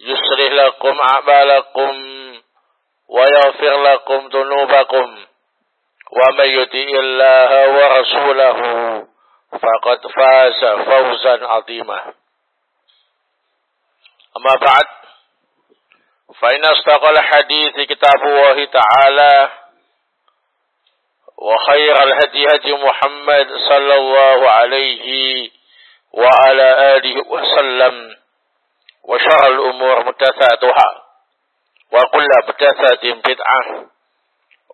يصلح لكم أعمالكم ويغفر لكم ذنوبكم. ومن يطع الله ورسوله فقد فاز فوزا عظيما. أما بعد فإن أصدق الحديث كتاب الله تعالى وخير الهدي هدي محمد صلى الله عليه وعلى آله وسلم. وشر الأمور محدثاتها وكل محدثة بدعة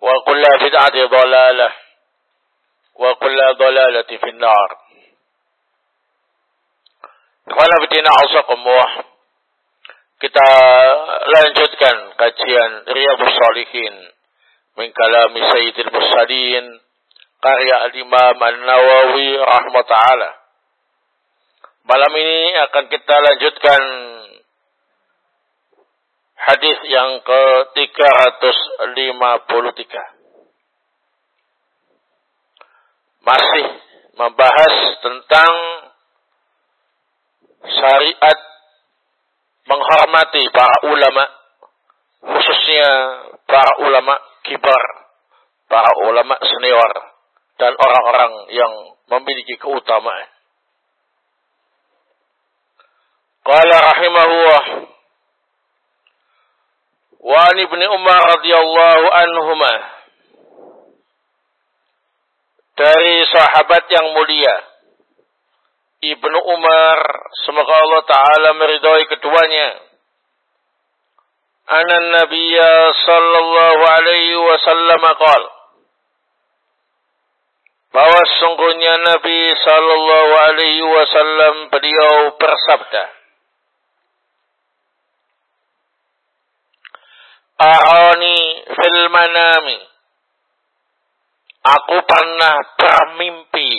وكل بدعة ضلالة وكل ضلالة في النار Kalau bidina asakumullah kita lanjutkan kajian Riyadhus Salihin min kalami Sayyidil Mursalin karya Al-Imam An-Nawawi rahmatullah. Malam ini akan kita lanjutkan hadis yang ke-353. Masih membahas tentang syariat menghormati para ulama, khususnya para ulama kibar, para ulama senior, dan orang-orang yang memiliki keutamaan. Qala rahimahullah وعن ابن عمر رضي الله عنهما dari sahabat yang mulia Ibnu Umar semoga Allah taala meridhai keduanya Anan Nabiya sallallahu alaihi wasallam qaal bahwa sungguhnya Nabi sallallahu alaihi wasallam beliau bersabda Arani fil manami. Aku pernah bermimpi.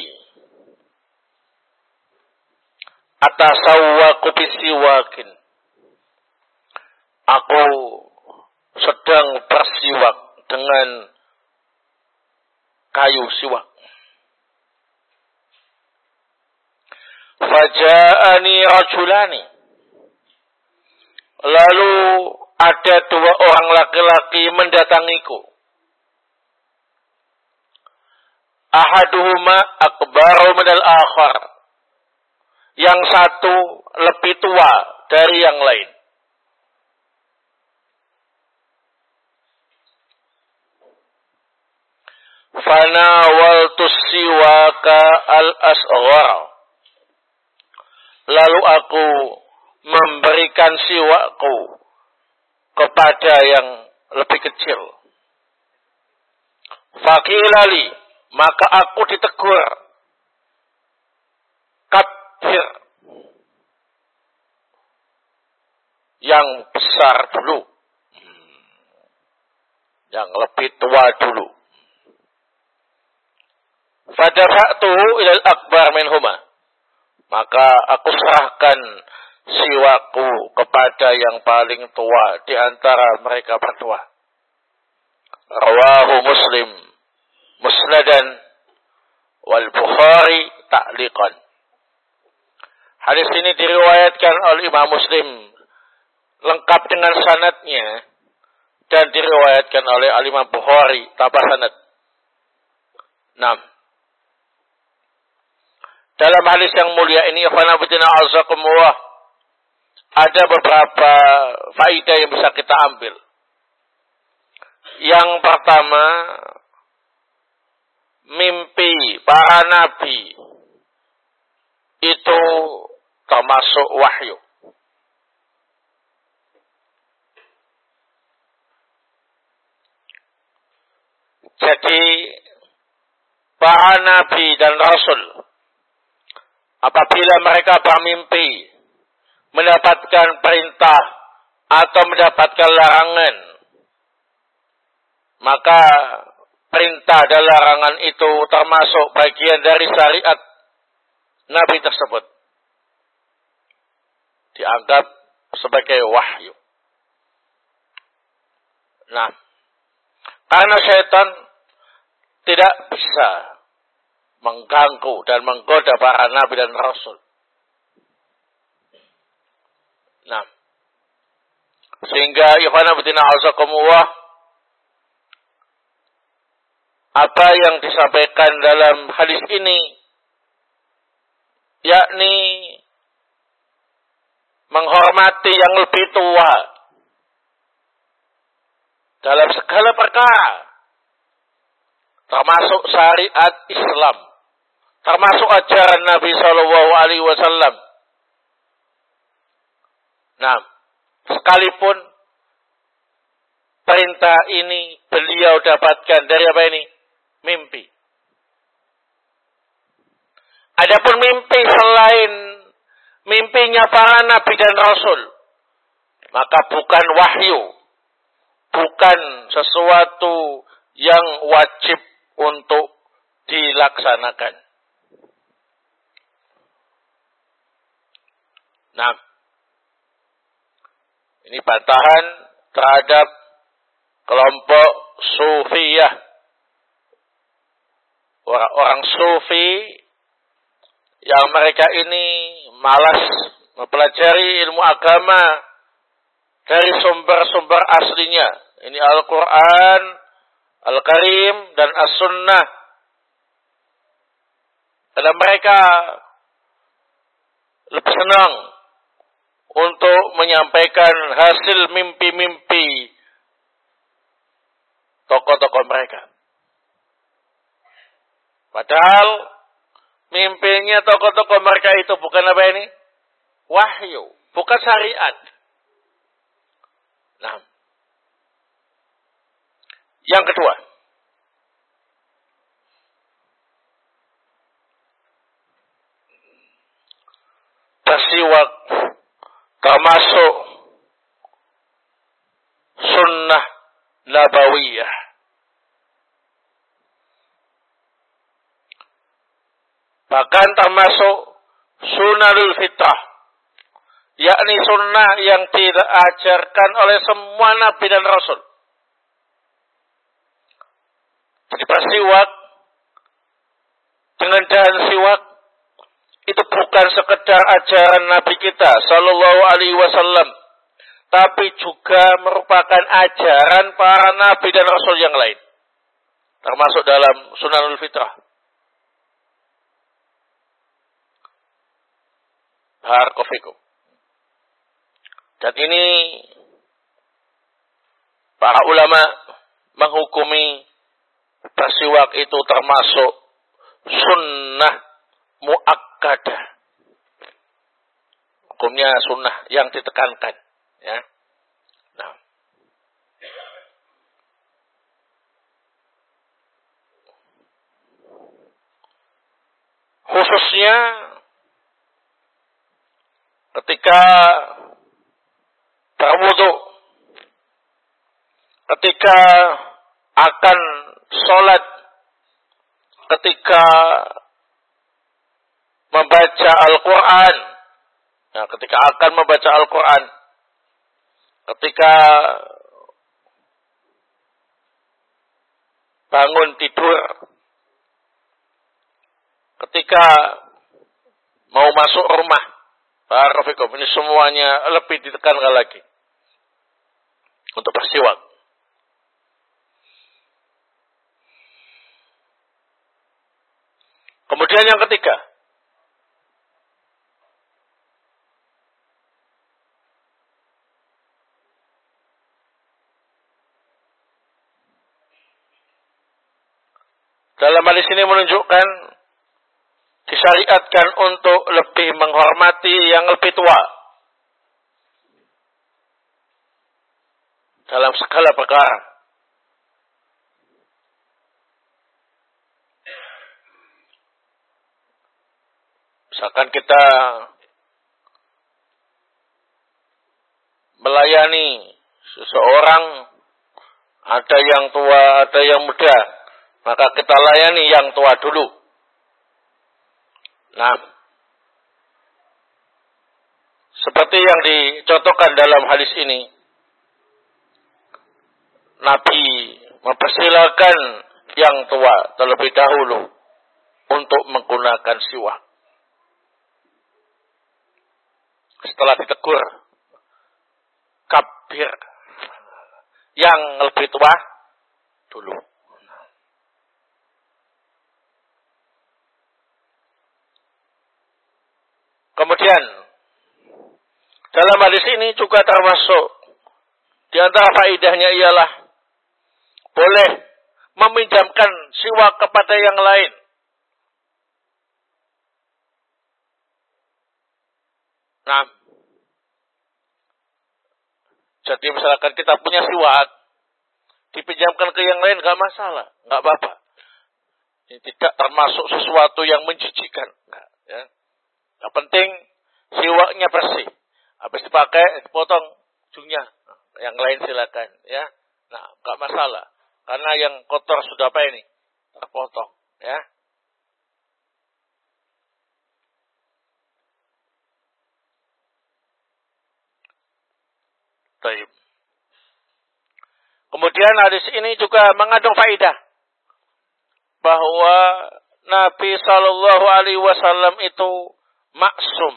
Atasawwaku bisiwakin. Aku sedang bersiwak dengan kayu siwak. Faja'ani rajulani. Lalu ada dua orang laki-laki mendatangiku. Ahaduhuma akbaru minal akhar. Yang satu lebih tua dari yang lain. Fanawaltu siwaka al-asghar. Lalu aku memberikan siwakku kepada yang lebih kecil. Fakilali, maka aku ditegur. Kabir. Yang besar dulu. Yang lebih tua dulu. Fadafa'tuhu ilal akbar minhuma. Maka aku serahkan siwaku kepada yang paling tua di antara mereka berdua. Rawahu Muslim musnadan wal Bukhari ta'liqan. Hadis ini diriwayatkan oleh Imam Muslim lengkap dengan sanatnya dan diriwayatkan oleh Al Imam Bukhari tanpa sanad. 6. Dalam hadis yang mulia ini, azakumullah, ada beberapa faedah yang bisa kita ambil. Yang pertama, mimpi para nabi itu termasuk wahyu. Jadi para nabi dan rasul apabila mereka bermimpi mendapatkan perintah atau mendapatkan larangan maka perintah dan larangan itu termasuk bagian dari syariat nabi tersebut dianggap sebagai wahyu nah karena syaitan tidak bisa mengganggu dan menggoda para nabi dan rasul. Nah, sehingga Yohana betina azakumullah apa yang disampaikan dalam hadis ini yakni menghormati yang lebih tua dalam segala perkara termasuk syariat Islam termasuk ajaran Nabi Shallallahu Alaihi Wasallam. Nah, sekalipun perintah ini beliau dapatkan dari apa ini? Mimpi. Adapun mimpi selain mimpinya para nabi dan rasul, maka bukan wahyu, bukan sesuatu yang wajib untuk dilaksanakan. Nah, ini bantahan terhadap kelompok sufiyah. Orang-orang sufi yang mereka ini malas mempelajari ilmu agama dari sumber-sumber aslinya. Ini Al-Quran, Al-Karim, dan As-Sunnah. Karena mereka lebih senang untuk menyampaikan hasil mimpi-mimpi tokoh-tokoh mereka. Padahal mimpinya tokoh-tokoh mereka itu bukan apa ini? Wahyu, bukan syariat. Nah, yang kedua, bersiwak termasuk sunnah nabawiyah. Bahkan termasuk sunnahul fitrah. Yakni sunnah yang diajarkan oleh semua nabi dan rasul. Jadi bersiwak dengan dahan siwak itu bukan sekedar ajaran Nabi kita Sallallahu Alaihi Wasallam, tapi juga merupakan ajaran para Nabi dan Rasul yang lain, termasuk dalam Sunanul Fitrah. Harkofikum. Dan ini para ulama menghukumi bersiwak itu termasuk sunnah muak kada. Hukumnya sunnah yang ditekankan. Ya. Nah. Khususnya ketika berwudu, ketika akan sholat, ketika membaca Al-Quran Ya, ketika akan membaca Al-Quran. Ketika bangun tidur. Ketika mau masuk rumah. Barafikum. Ini semuanya lebih ditekankan lagi. Untuk bersiwak. Kemudian yang ketiga. Dalam hadis ini menunjukkan disyariatkan untuk lebih menghormati yang lebih tua. Dalam segala perkara. Misalkan kita melayani seseorang, ada yang tua, ada yang muda, maka kita layani yang tua dulu. Nah, seperti yang dicontohkan dalam hadis ini, Nabi mempersilahkan yang tua terlebih dahulu untuk menggunakan siwak. Setelah ditegur, kabir yang lebih tua dulu. Kemudian dalam hadis ini juga termasuk di antara faidahnya ialah boleh meminjamkan siwak kepada yang lain. Nah, jadi misalkan kita punya siwak, dipinjamkan ke yang lain nggak masalah, nggak apa-apa. Ini tidak termasuk sesuatu yang menjijikan. Nah, ya. Yang penting siwaknya bersih. Habis dipakai, dipotong ujungnya. Yang lain silakan, ya. Nah, nggak masalah. Karena yang kotor sudah apa ini? Terpotong, ya. Taib. Kemudian hadis ini juga mengandung faidah bahwa Nabi Shallallahu Alaihi Wasallam itu maksum,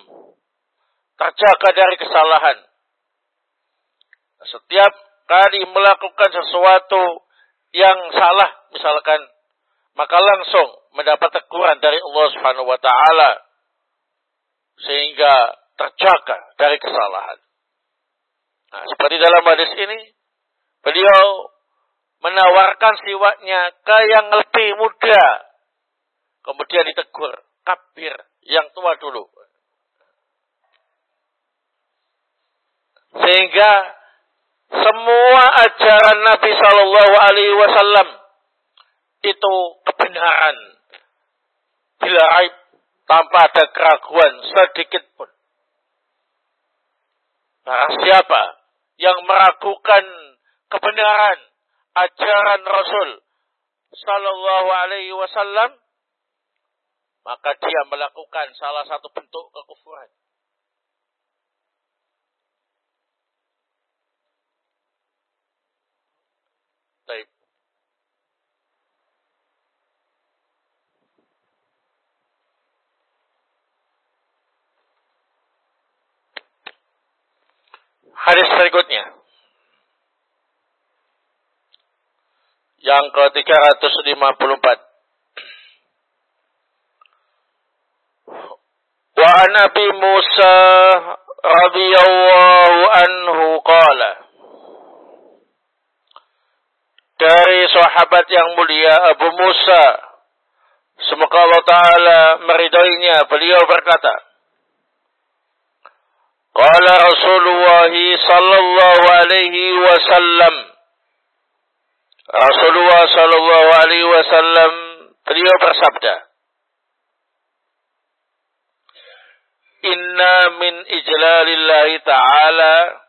terjaga dari kesalahan. Setiap kali melakukan sesuatu yang salah, misalkan, maka langsung mendapat teguran dari Allah Subhanahu wa taala sehingga terjaga dari kesalahan. Nah, seperti dalam hadis ini, beliau menawarkan siwaknya ke yang lebih muda. Kemudian ditegur, kabir, yang tua dulu. Sehingga semua ajaran Nabi Shallallahu Alaihi Wasallam itu kebenaran, bila aib tanpa ada keraguan sedikit pun. Barang siapa yang meragukan kebenaran ajaran Rasul Sallallahu Alaihi Wasallam, maka dia melakukan salah satu bentuk kekufuran. Baik. Hadis berikutnya. Yang ke-354. وعن ابي موسى رضي الله عنه قال dari sahabat yang mulia Abu Musa semoga Allah taala meridainya beliau berkata Qala Rasulullah sallallahu alaihi wasallam Rasulullah sallallahu alaihi wasallam beliau bersabda إنا من إجلال الله تعالى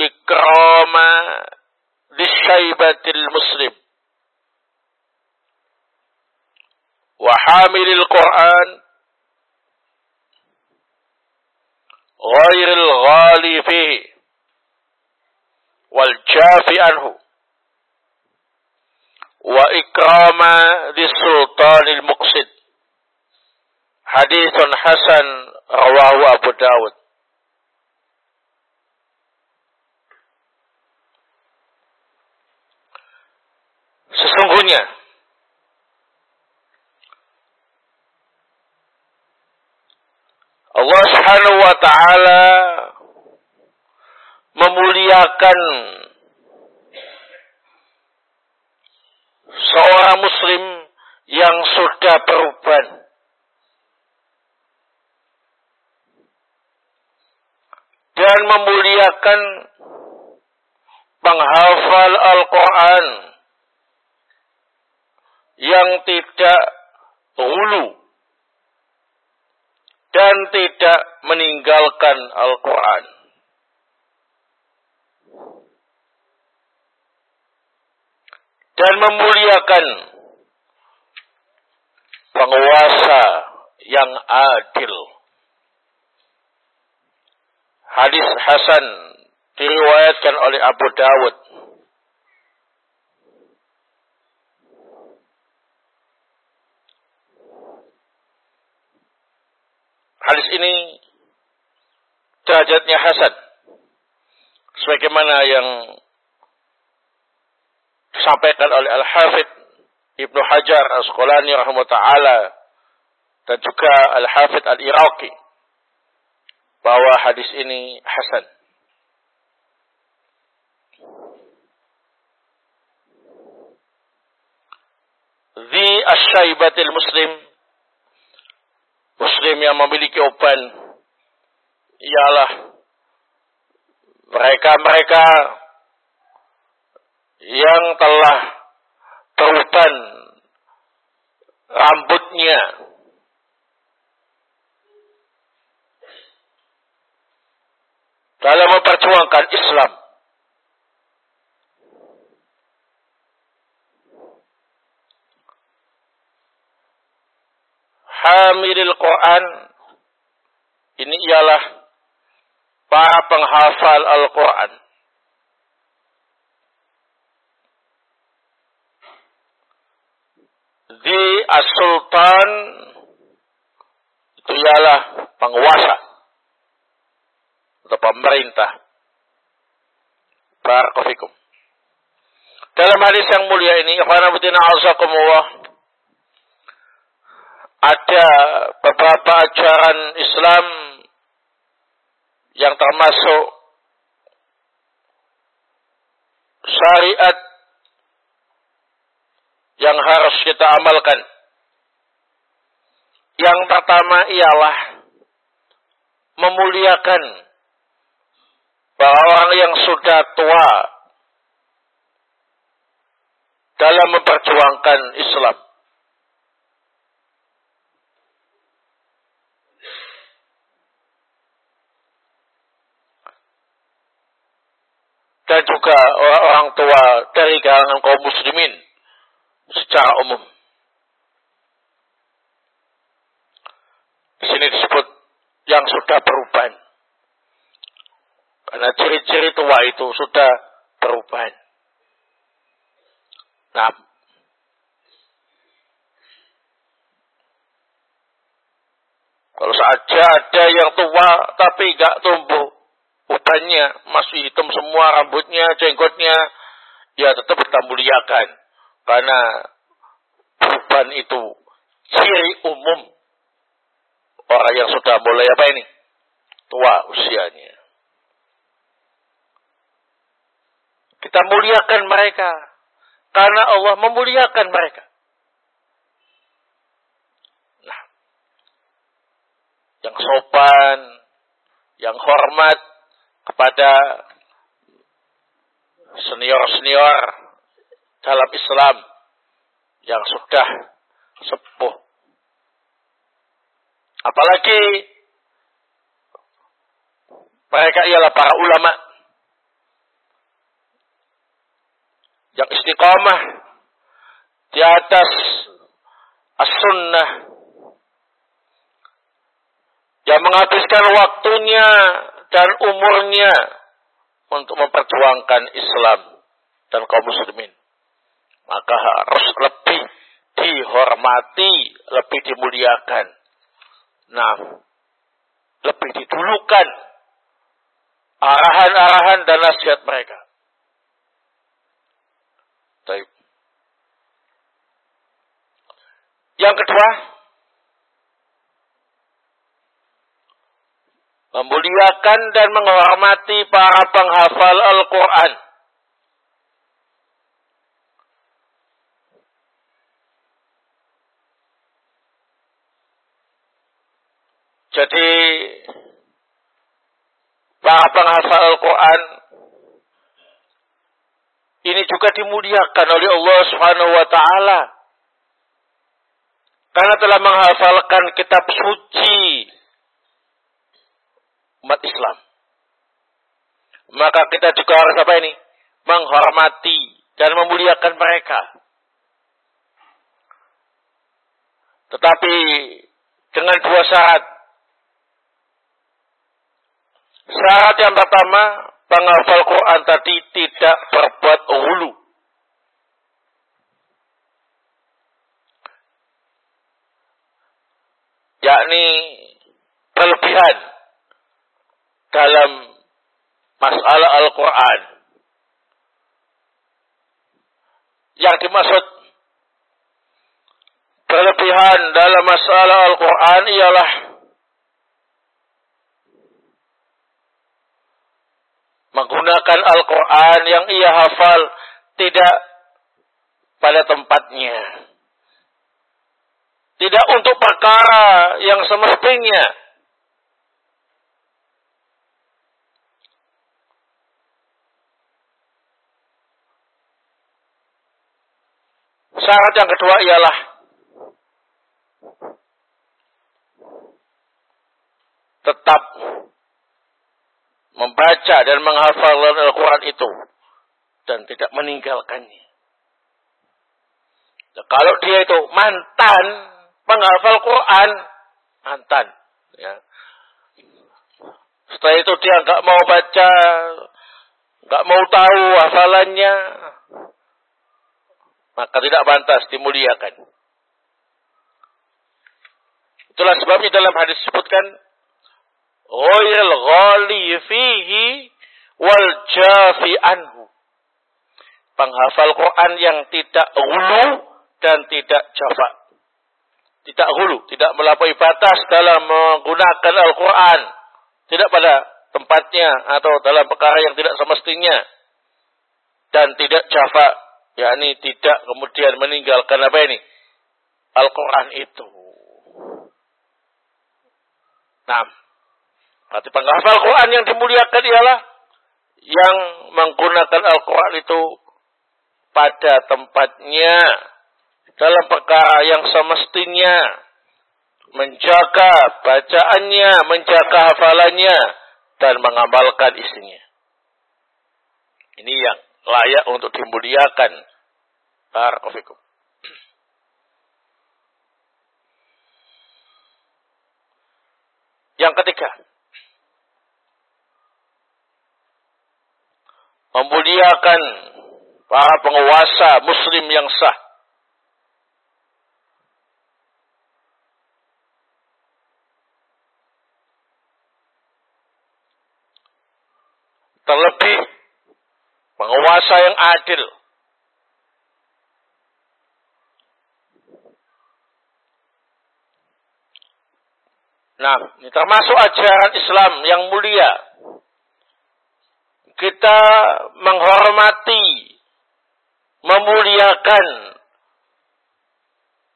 إكرام للشيبة المسلم وحامل القرآن غير الغالي فيه والجافي عنه وإكرام للسلطان المقصد hadithun hasan rawahu Abu Dawud. Sesungguhnya Allah Subhanahu wa taala memuliakan seorang muslim yang sudah beruban dan memuliakan penghafal Al-Quran yang tidak hulu dan tidak meninggalkan Al-Quran. Dan memuliakan penguasa yang adil. Hadis Hasan diriwayatkan oleh Abu Dawud Hadis ini derajatnya hasan. Sebagaimana yang disampaikan oleh Al-Hafidh Ibnu Hajar As-Qolani rahimahullah dan juga Al-Hafidh Al-Iraqi bahwa hadis ini hasan. Zi asyaibatil muslim Muslim yang memiliki uban ialah mereka-mereka yang telah terutan rambutnya dalam memperjuangkan Islam. hamilil Quran ini ialah para penghafal Al-Quran. Di as-sultan itu ialah penguasa atau pemerintah. Barakofikum. Dalam hadis yang mulia ini, ada beberapa ajaran Islam yang termasuk syariat yang harus kita amalkan. Yang pertama ialah memuliakan bahwa orang yang sudah tua dalam memperjuangkan Islam. dan juga orang tua dari kalangan kaum muslimin secara umum. Di sini disebut yang sudah perubahan. Karena ciri-ciri tua itu sudah perubahan. Nah, kalau saja ada yang tua tapi nggak tumbuh ubannya masih hitam semua rambutnya, jenggotnya, ya tetap kita muliakan. Karena uban itu ciri umum orang yang sudah mulai apa ini? Tua usianya. Kita muliakan mereka. Karena Allah memuliakan mereka. Nah, yang sopan, yang hormat, kepada senior-senior dalam Islam yang sudah sepuh. Apalagi mereka ialah para ulama yang istiqamah di atas as-sunnah yang menghabiskan waktunya dan umurnya untuk memperjuangkan Islam dan kaum muslimin. Maka harus lebih dihormati, lebih dimuliakan. Nah, lebih didulukan arahan-arahan dan nasihat mereka. Baik. Yang kedua, memuliakan dan menghormati para penghafal Al-Quran. Jadi para penghafal Al-Quran ini juga dimuliakan oleh Allah Subhanahu wa taala. Karena telah menghafalkan kitab suci umat Islam. Maka kita juga harus apa ini? Menghormati dan memuliakan mereka. Tetapi dengan dua syarat. Syarat yang pertama, penghafal Quran tadi tidak berbuat hulu. Yakni berlebihan dalam masalah Al-Quran. Yang dimaksud berlebihan dalam masalah Al-Quran ialah menggunakan Al-Quran yang ia hafal tidak pada tempatnya. Tidak untuk perkara yang semestinya Syarat yang kedua ialah tetap membaca dan menghafal Al-Quran itu dan tidak meninggalkannya. Nah, kalau dia itu mantan penghafal Quran, mantan. Ya. Setelah itu dia nggak mau baca, nggak mau tahu hafalannya, maka tidak pantas dimuliakan. Itulah sebabnya dalam hadis disebutkan ghairil ghali fihi wal jafi anhu. Penghafal Quran yang tidak hulu dan tidak jafa. Tidak hulu, tidak melampaui batas dalam menggunakan Al-Quran. Tidak pada tempatnya atau dalam perkara yang tidak semestinya. Dan tidak jafa yakni tidak kemudian meninggalkan apa ini? Al-Quran itu. Nah, berarti penghafal Quran yang dimuliakan ialah yang menggunakan Al-Quran itu pada tempatnya dalam perkara yang semestinya menjaga bacaannya, menjaga hafalannya dan mengamalkan isinya. Ini yang layak untuk dimuliakan. Barakofikum. Yang ketiga, memuliakan para penguasa muslim yang sah. Terlebih penguasa yang adil. Nah, ini termasuk ajaran Islam yang mulia. Kita menghormati, memuliakan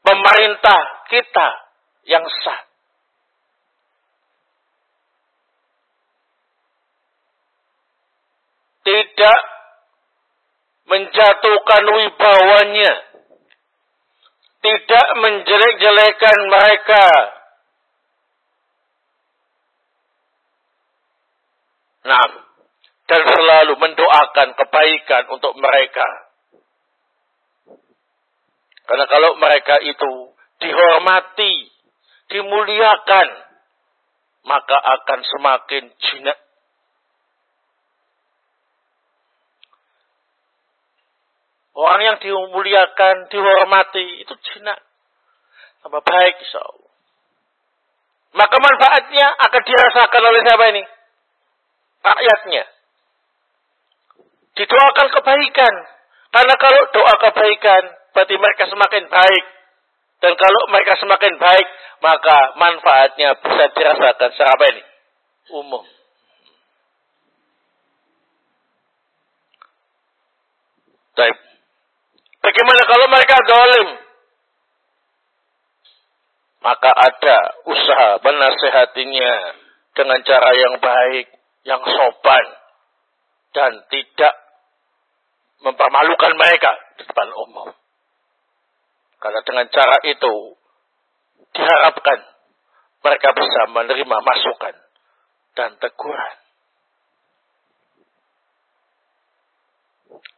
pemerintah kita yang sah. Tidak menjatuhkan wibawanya, tidak menjelek-jelekan mereka. Nah, dan selalu mendoakan kebaikan untuk mereka. Karena kalau mereka itu dihormati, dimuliakan, maka akan semakin jinak Orang yang dimuliakan, dihormati, itu jinak. Tambah baik insya Allah. Maka manfaatnya akan dirasakan oleh siapa ini? Rakyatnya. Didoakan kebaikan. Karena kalau doa kebaikan, berarti mereka semakin baik. Dan kalau mereka semakin baik, maka manfaatnya bisa dirasakan secara apa ini? Umum. Baik. Bagaimana kalau mereka zalim? Maka ada usaha menasehatinya dengan cara yang baik, yang sopan, dan tidak mempermalukan mereka di depan umum. Karena dengan cara itu diharapkan mereka bisa menerima masukan dan teguran.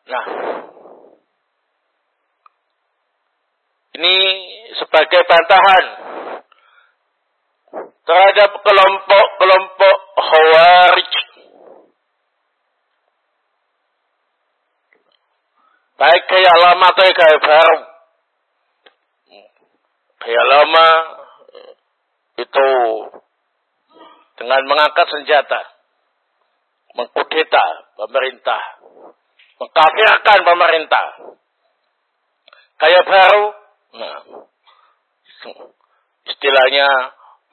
Nah, ini sebagai bantahan terhadap kelompok-kelompok khawarij. Baik gaya lama atau gaya baru. Gaya lama itu dengan mengangkat senjata, mengkudeta pemerintah, mengkafirkan pemerintah. Gaya baru, istilahnya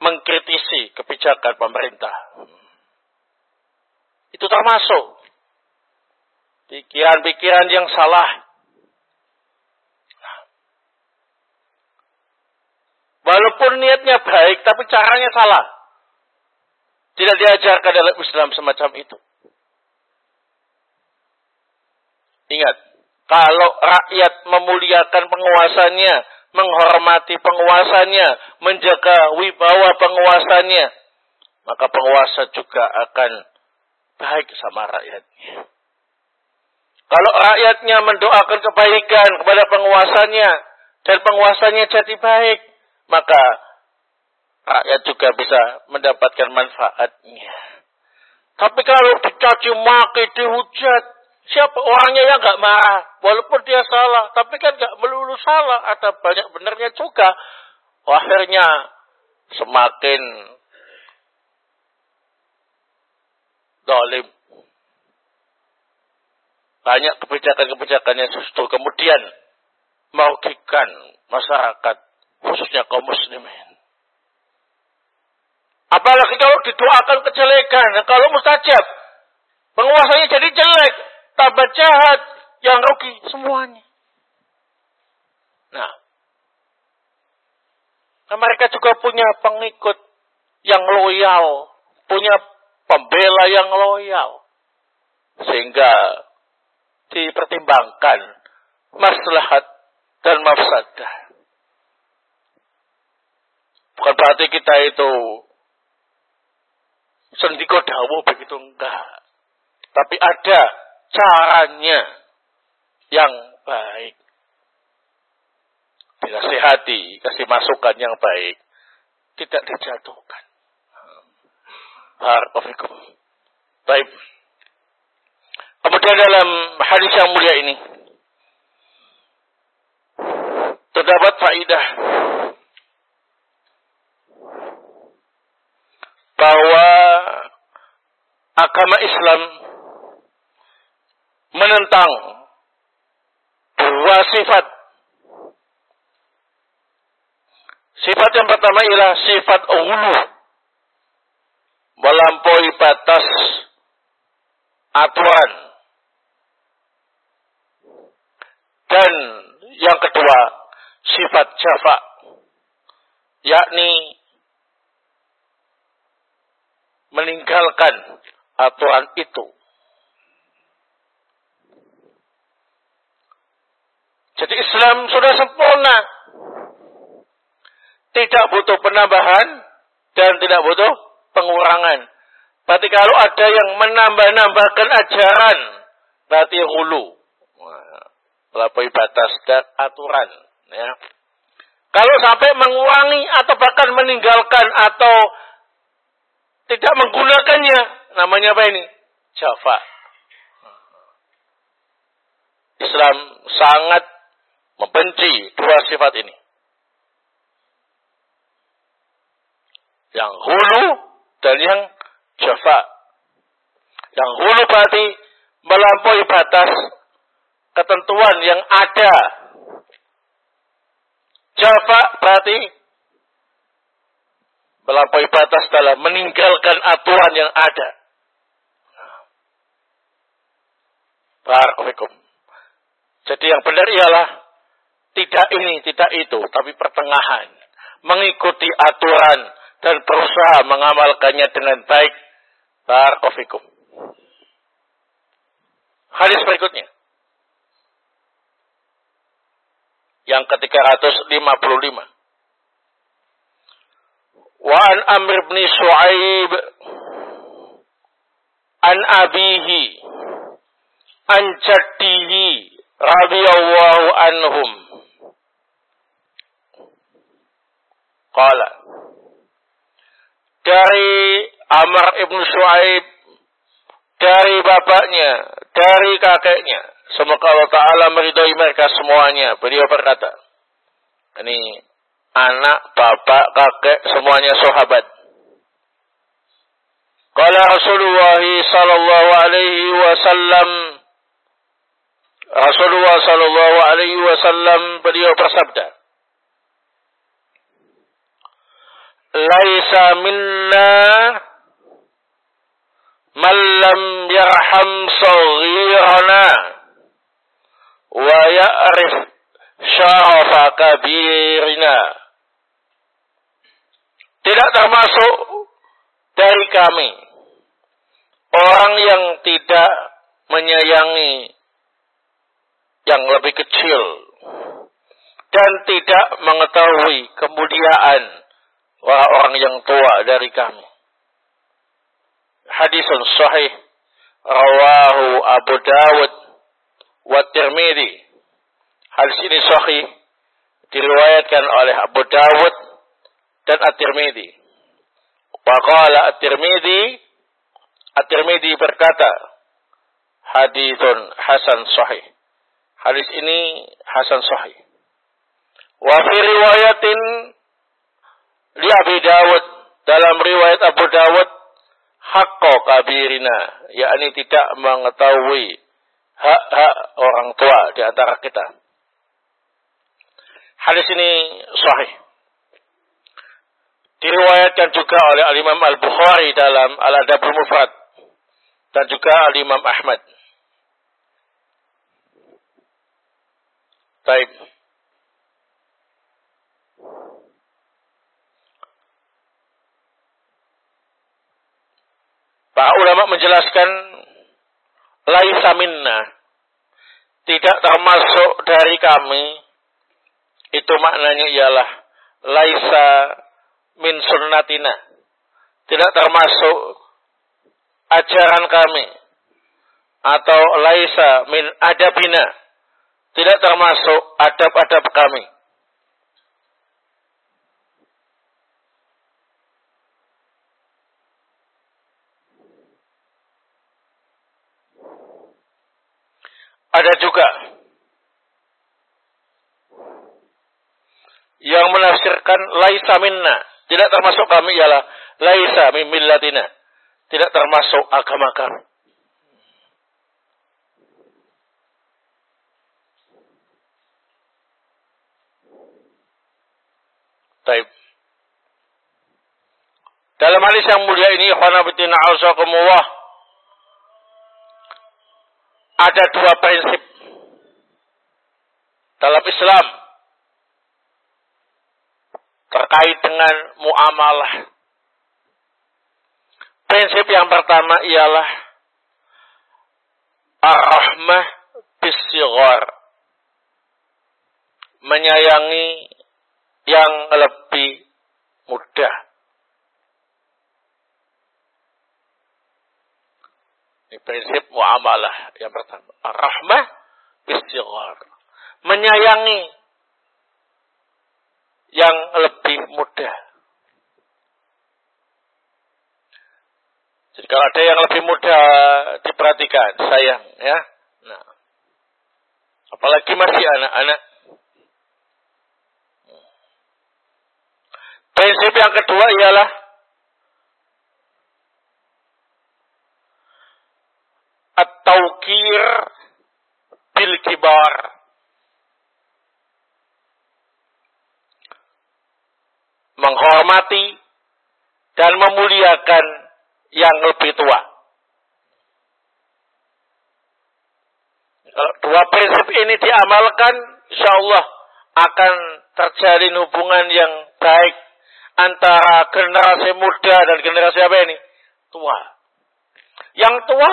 mengkritisi kebijakan pemerintah. Itu termasuk pikiran-pikiran yang salah. Walaupun niatnya baik, tapi caranya salah. Tidak diajarkan dalam Islam semacam itu. Ingat, kalau rakyat memuliakan penguasanya, menghormati penguasanya, menjaga wibawa penguasanya, maka penguasa juga akan baik sama rakyatnya. Kalau rakyatnya mendoakan kebaikan kepada penguasanya dan penguasanya jadi baik, maka rakyat juga bisa mendapatkan manfaatnya. Tapi kalau dicaci maki, dihujat, Siapa orangnya yang nggak marah, walaupun dia salah, tapi kan nggak melulu salah, ada banyak benernya juga. Akhirnya semakin dolim. Banyak kebijakan-kebijakan yang justru kemudian merugikan masyarakat, khususnya kaum muslimin. Apalagi kalau didoakan kejelekan, kalau mustajab, penguasanya jadi jelek, tambah jahat, yang rugi semuanya. Nah, nah mereka juga punya pengikut yang loyal, punya pembela yang loyal. Sehingga dipertimbangkan maslahat dan mafsadah. Bukan berarti kita itu sendiko dawo begitu enggak. Tapi ada caranya yang baik. Dinasihati, kasih masukan yang baik. Tidak dijatuhkan. Barakofikum. Baik. Kemudian dalam hadis yang mulia ini. Terdapat faidah. Bahwa agama Islam menentang dua sifat. Sifat yang pertama ialah sifat ulu. Melampaui batas aturan. Dan yang kedua, sifat jafa. Yakni meninggalkan aturan itu Jadi Islam sudah sempurna. Tidak butuh penambahan dan tidak butuh pengurangan. Berarti kalau ada yang menambah-nambahkan ajaran, berarti hulu. Melampaui batas dan aturan. Ya. Kalau sampai mengurangi atau bahkan meninggalkan atau tidak menggunakannya, namanya apa ini? Jafa. Islam sangat membenci dua sifat ini. Yang hulu dan yang jafa. Yang hulu berarti melampaui batas ketentuan yang ada. Jafa berarti melampaui batas dalam meninggalkan aturan yang ada. Barakallahu Jadi yang benar ialah tidak ini, tidak itu, tapi pertengahan. Mengikuti aturan dan berusaha mengamalkannya dengan baik. Barakallahu Hadis berikutnya. Yang ke-355. Wa an Amr bin Shu'aib an abihi an jaddihi radhiyallahu anhum qala. Dari Amr ibn Shu'aib dari bapaknya dari kakeknya. Semoga Allah Ta'ala meridai mereka semuanya. Beliau berkata ini anak, bapak, kakek semuanya sahabat. Qala Rasulullah sallallahu alaihi wasallam Rasulullah sallallahu alaihi wasallam beliau bersabda Laisa minna man lam yarham saghirana wa ya'rif syarafa kabirina tidak termasuk dari kami orang yang tidak menyayangi yang lebih kecil dan tidak mengetahui kemuliaan orang-orang yang tua dari kami. Hadisun sahih rawahu Abu Dawud wa Tirmidzi. Hadis ini sahih diriwayatkan oleh Abu Dawud dan At-Tirmidzi. Wa qala At-Tirmidzi At-Tirmidzi berkata hadithun hasan sahih. Hadis ini hasan sahih. Wa fi riwayatin li Abi Dawud dalam riwayat Abu Dawud hakko kabirina yakni tidak mengetahui hak-hak orang tua di antara kita. Hadis ini sahih. Diriwayatkan juga oleh Al-Imam Al-Bukhari dalam Al-Adabul Mufrad dan juga Al-Imam Ahmad. Baik. Para ulama menjelaskan laisa minna. Tidak termasuk dari kami. Itu maknanya ialah laisa min sunnatina. Tidak termasuk ajaran kami. Atau laisa min adabina. Tidak termasuk adab-adab kami. Ada juga yang menafsirkan laisa minna, tidak termasuk kami ialah laisa min millatina, tidak termasuk agama kami. Taib. Dalam hadis yang mulia ini, khanabitina azakumullah, ada dua prinsip dalam Islam terkait dengan muamalah. Prinsip yang pertama ialah ar-rahmah bisighar. Menyayangi yang lebih mudah. Ini prinsip muamalah yang pertama. Rahmah istighar. Menyayangi yang lebih mudah. Jadi kalau ada yang lebih mudah diperhatikan, sayang ya. Nah. Apalagi masih anak-anak. Prinsip yang kedua ialah at-tawqir bil kibar. Menghormati dan memuliakan yang lebih tua. Kalau dua prinsip ini diamalkan, insya Allah akan terjalin hubungan yang baik antara generasi muda dan generasi apa ini? Tua. Yang tua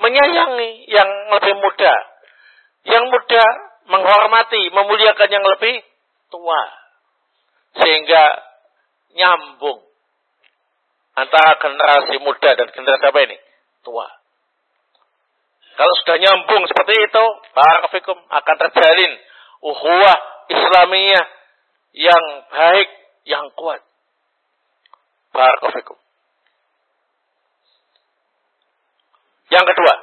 menyayangi yang lebih muda. Yang muda menghormati, memuliakan yang lebih tua. Sehingga nyambung antara generasi muda dan generasi apa ini? Tua. Kalau sudah nyambung seperti itu, barakallahu akan terjalin uhuwah Islamiyah yang baik, yang kuat. Barakallahu Yang kedua,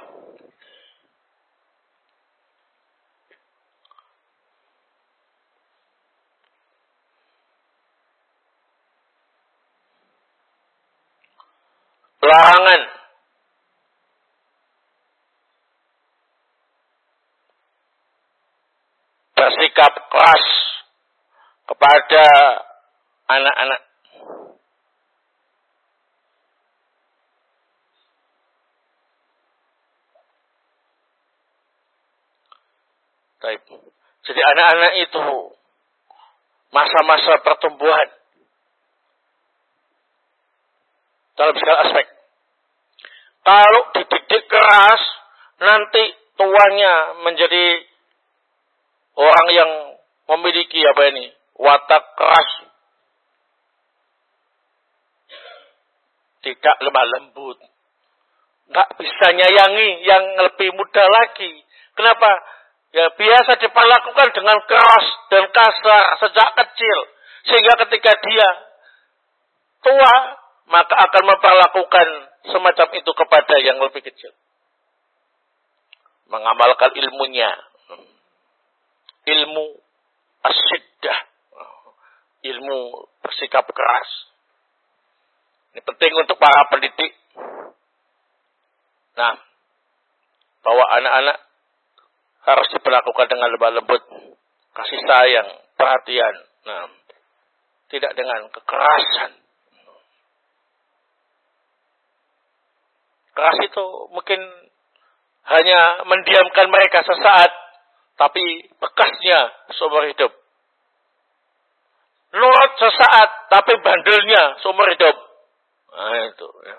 larangan bersikap keras kepada anak-anak. Jadi anak-anak itu masa-masa pertumbuhan dalam segala aspek. Kalau dididik keras, nanti tuanya menjadi orang yang memiliki apa ini? Watak keras. Tidak lemah lembut. Nggak bisa nyayangi yang lebih muda lagi. Kenapa? Ya biasa diperlakukan dengan keras dan kasar sejak kecil. Sehingga ketika dia tua, maka akan memperlakukan semacam itu kepada yang lebih kecil. Mengamalkan ilmunya. Ilmu asyiddah. Ilmu bersikap keras. Ini penting untuk para pendidik. Nah, bahwa anak-anak harus diperlakukan dengan lembut, kasih sayang, perhatian. Nah, tidak dengan kekerasan. Keras itu mungkin hanya mendiamkan mereka sesaat, tapi bekasnya seumur hidup. Nurut sesaat, tapi bandelnya seumur hidup. Nah itu. Ya.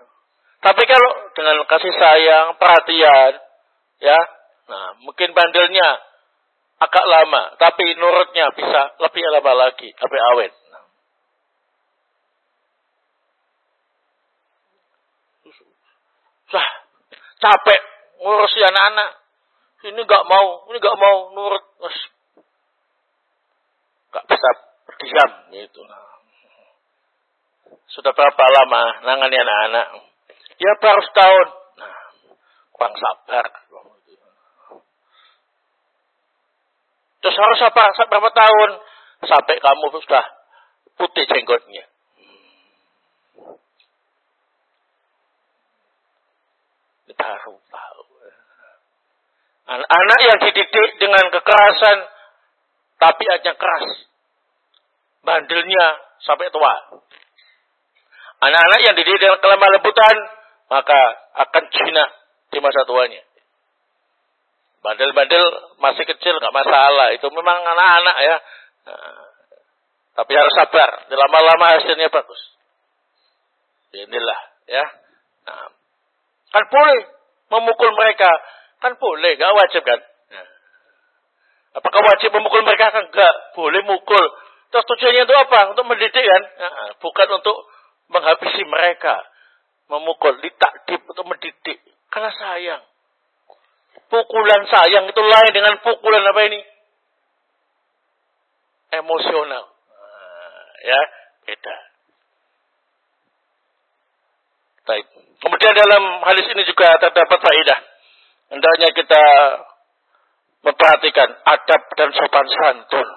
Tapi kalau dengan kasih sayang, perhatian, ya, nah mungkin bandelnya agak lama, tapi nurutnya bisa lebih lama lagi, lebih awet. Sah, capek ngurusi anak-anak. Ini gak mau, ini gak mau nurut. Gak bisa berdiam gitu. Sudah berapa lama nangani anak-anak? Ya baru setahun. Nah, kurang sabar. Terus harus apa? Berapa tahun? Sampai kamu sudah putih jenggotnya. baru tahu. Anak-anak yang dididik dengan kekerasan, tapi hanya keras. Bandelnya sampai tua. Anak-anak yang dididik dengan kelemah lembutan, maka akan jinak di masa tuanya. Bandel-bandel masih kecil nggak masalah, itu memang anak-anak ya. Nah, tapi harus sabar, lama-lama hasilnya bagus. Inilah ya. Nah, Kan boleh memukul mereka. Kan boleh, gak wajib kan? Ya. Apakah wajib memukul mereka? Kan enggak, boleh mukul. Terus tujuannya itu apa? Untuk mendidik kan? Ya, bukan untuk menghabisi mereka. Memukul, ditakdip untuk mendidik. Karena sayang. Pukulan sayang itu lain dengan pukulan apa ini? Emosional. Nah, ya, beda. Baik. Kemudian dalam hadis ini juga terdapat faedah. Hendaknya kita memperhatikan adab dan sopan santun.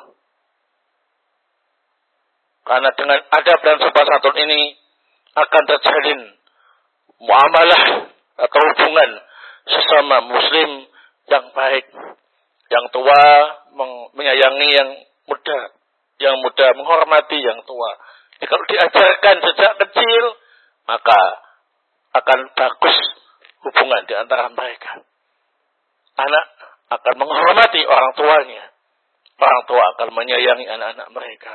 Karena dengan adab dan sopan santun ini akan terjalin muamalah atau hubungan sesama muslim yang baik. Yang tua menyayangi yang muda. Yang muda menghormati yang tua. Jadi kalau diajarkan sejak kecil, maka akan bagus hubungan di antara mereka. Anak akan menghormati orang tuanya. Orang tua akan menyayangi anak-anak mereka.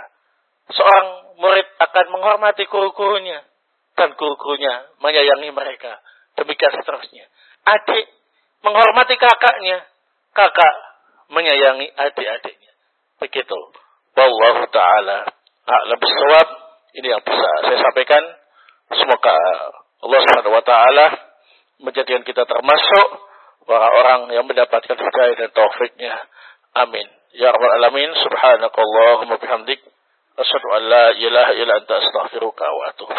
Seorang murid akan menghormati guru-gurunya. Dan guru-gurunya menyayangi mereka. Demikian seterusnya. Adik menghormati kakaknya. Kakak menyayangi adik-adiknya. Begitu. Wallahu ta'ala a'lam bisawab. Ini yang bisa saya sampaikan. Semoga Allah Subhanahu wa taala menjadikan kita termasuk orang-orang yang mendapatkan hidayah dan taufiknya. Amin. Ya Rabbal Alamin. Subhanakallahumma bihamdik. Asyhadu an la ilaha illa anta astaghfiruka wa atubu